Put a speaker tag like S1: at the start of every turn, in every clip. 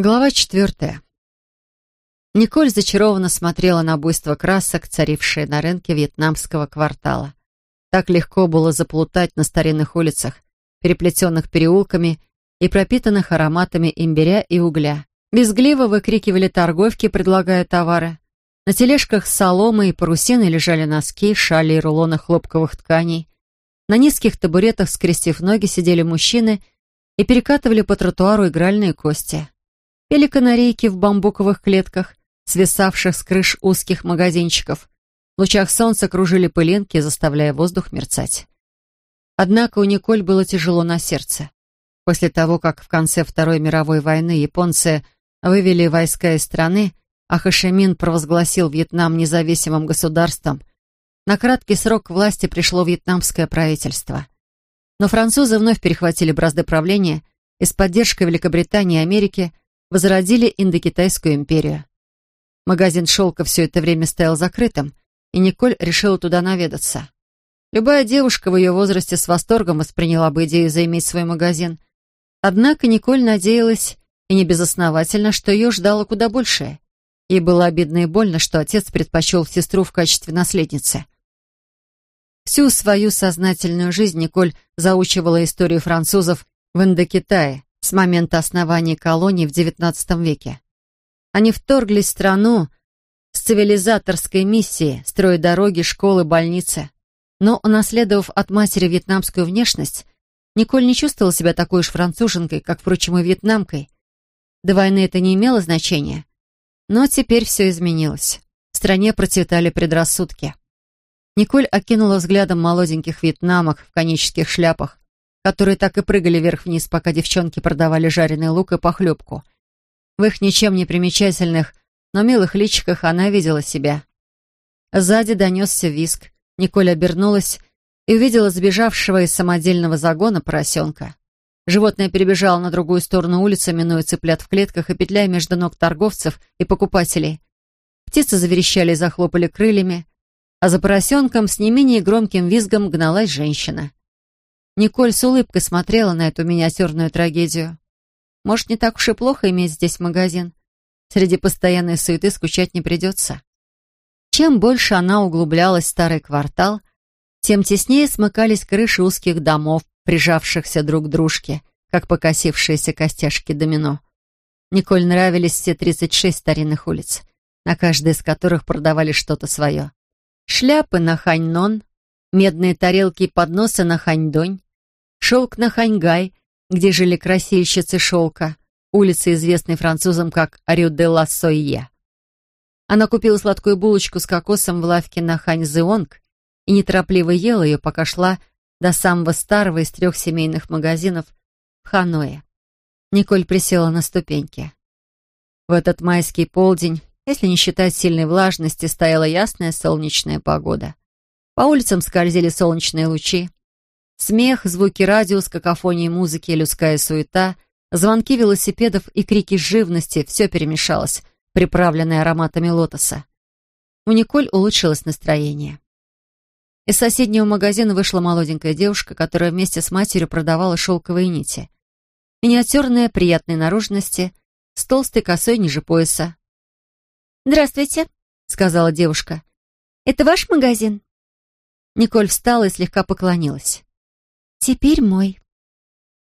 S1: Глава четвертая. Николь зачарованно смотрела на буйство красок, царившие на рынке вьетнамского квартала. Так легко было заплутать на старинных улицах, переплетенных переулками и пропитанных ароматами имбиря и угля. Безгливо выкрикивали торговки, предлагая товары. На тележках с соломой и парусиной лежали носки, шали и рулоны хлопковых тканей. На низких табуретах, скрестив ноги, сидели мужчины и перекатывали по тротуару игральные кости. Пели канарейки в бамбуковых клетках, свисавших с крыш узких магазинчиков. В лучах солнца кружили пылинки, заставляя воздух мерцать. Однако у Николь было тяжело на сердце. После того, как в конце Второй мировой войны японцы вывели войска из страны, а Хашимин провозгласил Вьетнам независимым государством, на краткий срок власти пришло вьетнамское правительство. Но французы вновь перехватили бразды правления и с поддержкой Великобритании и Америки – возродили Индокитайскую империю. Магазин шелка все это время стоял закрытым, и Николь решила туда наведаться. Любая девушка в ее возрасте с восторгом восприняла бы идею заиметь свой магазин. Однако Николь надеялась, и не безосновательно, что ее ждало куда большее. Ей было обидно и больно, что отец предпочел сестру в качестве наследницы. Всю свою сознательную жизнь Николь заучивала историю французов в Индокитае, с момента основания колонии в XIX веке. Они вторглись в страну с цивилизаторской миссией, строя дороги, школы, больницы. Но, унаследовав от матери вьетнамскую внешность, Николь не чувствовала себя такой уж француженкой, как, впрочем, и вьетнамкой. До войны это не имело значения. Но теперь все изменилось. В стране процветали предрассудки. Николь окинула взглядом молоденьких вьетнамок в конических шляпах, которые так и прыгали вверх-вниз, пока девчонки продавали жареный лук и похлебку. В их ничем не примечательных, но милых личиках она видела себя. Сзади донесся виск. Николь обернулась и увидела сбежавшего из самодельного загона поросенка. Животное перебежало на другую сторону улицы, минуя цыплят в клетках и петляя между ног торговцев и покупателей. Птицы заверещали и захлопали крыльями, а за поросенком с не менее громким визгом гналась женщина. Николь с улыбкой смотрела на эту миниатюрную трагедию. Может, не так уж и плохо иметь здесь магазин. Среди постоянной суеты скучать не придется. Чем больше она углублялась в старый квартал, тем теснее смыкались крыши узких домов, прижавшихся друг к дружке, как покосившиеся костяшки домино. Николь нравились все 36 старинных улиц, на каждой из которых продавали что-то свое. Шляпы на ханьнон, медные тарелки и подносы на ханьдонь, Шелк на Ханьгай, где жили красильщицы шелка, улица, известной французам как Рю де ла Сойе. Она купила сладкую булочку с кокосом в лавке на Ханьзеонг и неторопливо ела ее, пока шла до самого старого из трех семейных магазинов в Ханое. Николь присела на ступеньки. В этот майский полдень, если не считать сильной влажности, стояла ясная солнечная погода. По улицам скользили солнечные лучи. Смех, звуки радио с какофонией музыки, людская суета, звонки велосипедов и крики живности — все перемешалось, приправленное ароматами лотоса. У Николь улучшилось настроение. Из соседнего магазина вышла молоденькая девушка, которая вместе с матерью продавала шелковые нити. Миниатюрная, приятной наружности, с толстой косой ниже пояса.
S2: «Здравствуйте», — сказала девушка. «Это ваш магазин?»
S1: Николь встала и слегка поклонилась.
S2: Теперь мой.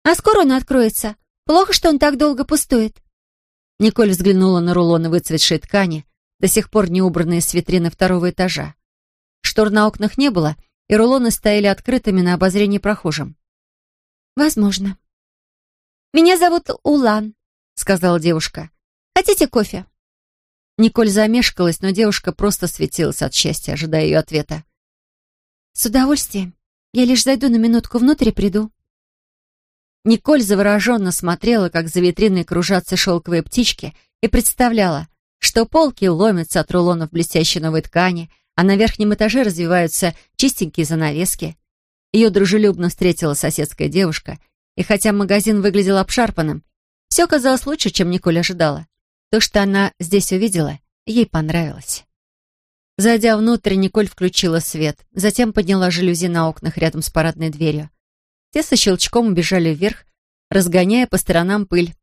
S2: А скоро он откроется. Плохо, что он так долго пустует.
S1: Николь взглянула на рулоны выцветшей ткани, до сих пор не убранные с витрины второго этажа. Штор на окнах не было, и рулоны стояли открытыми на обозрение прохожим.
S2: «Возможно». «Меня зовут Улан», — сказала девушка. «Хотите кофе?»
S1: Николь замешкалась, но девушка просто светилась от счастья, ожидая ее ответа.
S2: «С удовольствием. Я лишь зайду на минутку внутрь и приду».
S1: Николь завороженно смотрела, как за витриной кружатся шелковые птички, и представляла, что полки ломятся от рулонов блестящей новой ткани, а на верхнем этаже развиваются чистенькие занавески. Ее дружелюбно встретила соседская девушка, и хотя магазин выглядел обшарпанным, все казалось лучше, чем Николь ожидала. То, что она здесь увидела, ей понравилось. Зайдя внутрь, Николь включила свет, затем подняла жалюзи на окнах рядом с парадной дверью. Те со щелчком убежали вверх, разгоняя по сторонам пыль.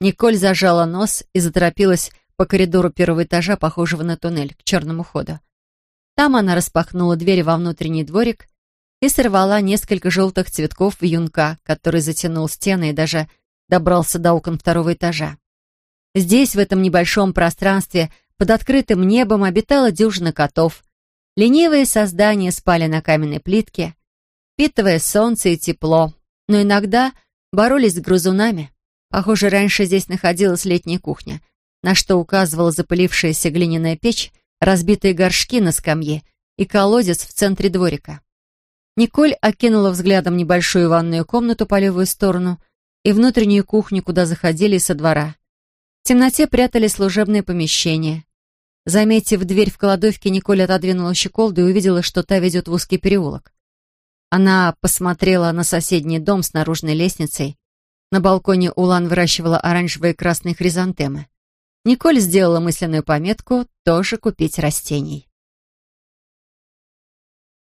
S1: Николь зажала нос и заторопилась по коридору первого этажа, похожего на туннель, к черному ходу. Там она распахнула дверь во внутренний дворик и сорвала несколько желтых цветков в юнка, который затянул стены и даже добрался до окон второго этажа. Здесь, в этом небольшом пространстве, под открытым небом обитала дюжина котов. Ленивые создания спали на каменной плитке, впитывая солнце и тепло, но иногда боролись с грызунами. Похоже, раньше здесь находилась летняя кухня, на что указывала запылившаяся глиняная печь, разбитые горшки на скамье и колодец в центре дворика. Николь окинула взглядом небольшую ванную комнату по левую сторону и внутреннюю кухню, куда заходили со двора. В темноте прятали служебные помещения. Заметив дверь в кладовке, Николь отодвинула щеколду и увидела, что та ведет в узкий переулок. Она посмотрела на соседний дом с наружной лестницей. На балконе Улан выращивала оранжевые и красные хризантемы. Николь сделала мысленную пометку «тоже купить растений».